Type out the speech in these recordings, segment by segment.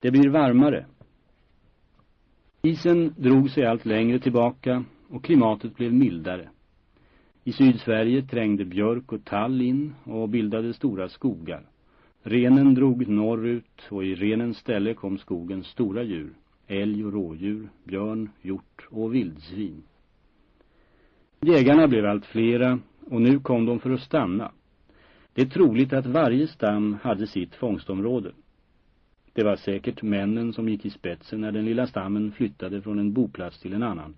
Det blir varmare. Isen drog sig allt längre tillbaka och klimatet blev mildare. I Sydsverige trängde björk och tall in och bildade stora skogar. Renen drog norrut och i renens ställe kom skogens stora djur. Älg och rådjur, björn, hjort och vildsvin. Jägarna blev allt flera och nu kom de för att stanna. Det är troligt att varje stam hade sitt fångstområde. Det var säkert männen som gick i spetsen när den lilla stammen flyttade från en boplats till en annan.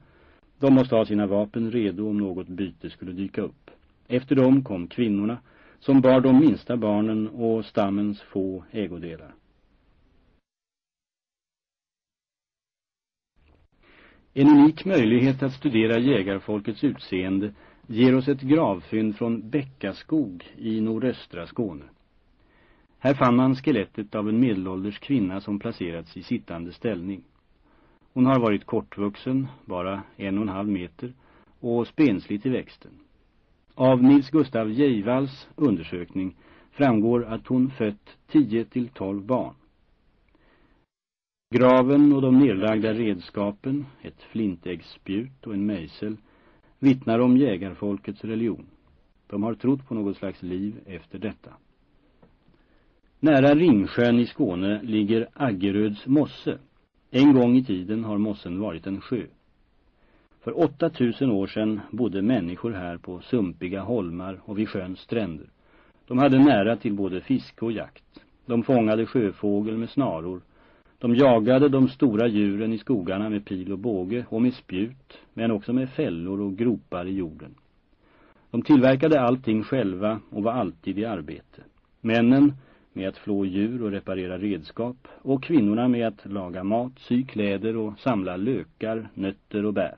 De måste ha sina vapen redo om något byte skulle dyka upp. Efter dem kom kvinnorna som bar de minsta barnen och stammens få ägodelar. En unik möjlighet att studera jägarfolkets utseende ger oss ett gravfynd från Bäckaskog i nordöstra Skåne. Här fann man skelettet av en medelålders kvinna som placerats i sittande ställning. Hon har varit kortvuxen, bara en och en halv meter, och spenslig till växten. Av Nils Gustav Geivals undersökning framgår att hon fött 10 till 12 barn. Graven och de nedlagda redskapen, ett flintäggsspjut och en mejsel, vittnar om jägarfolkets religion. De har trott på något slags liv efter detta. Nära Ringsjön i Skåne ligger Aggeröds mosse. En gång i tiden har mossen varit en sjö. För 8000 år sedan bodde människor här på sumpiga holmar och vid sjöns stränder. De hade nära till både fiske och jakt. De fångade sjöfågel med snaror. De jagade de stora djuren i skogarna med pil och båge och med spjut, men också med fällor och gropar i jorden. De tillverkade allting själva och var alltid i arbete. Männen med att flå djur och reparera redskap och kvinnorna med att laga mat, sy kläder och samla lökar, nötter och bär.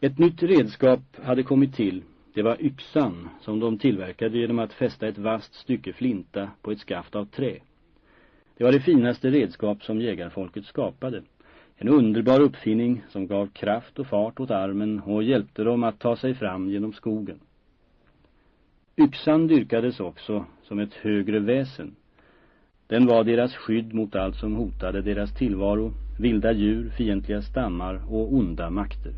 Ett nytt redskap hade kommit till. Det var yxan som de tillverkade genom att fästa ett vast stycke flinta på ett skaft av trä. Det var det finaste redskap som jägarfolket skapade. En underbar uppfinning som gav kraft och fart åt armen och hjälpte dem att ta sig fram genom skogen. Yxan dyrkades också som ett högre väsen. Den var deras skydd mot allt som hotade deras tillvaro, vilda djur, fientliga stammar och onda makter.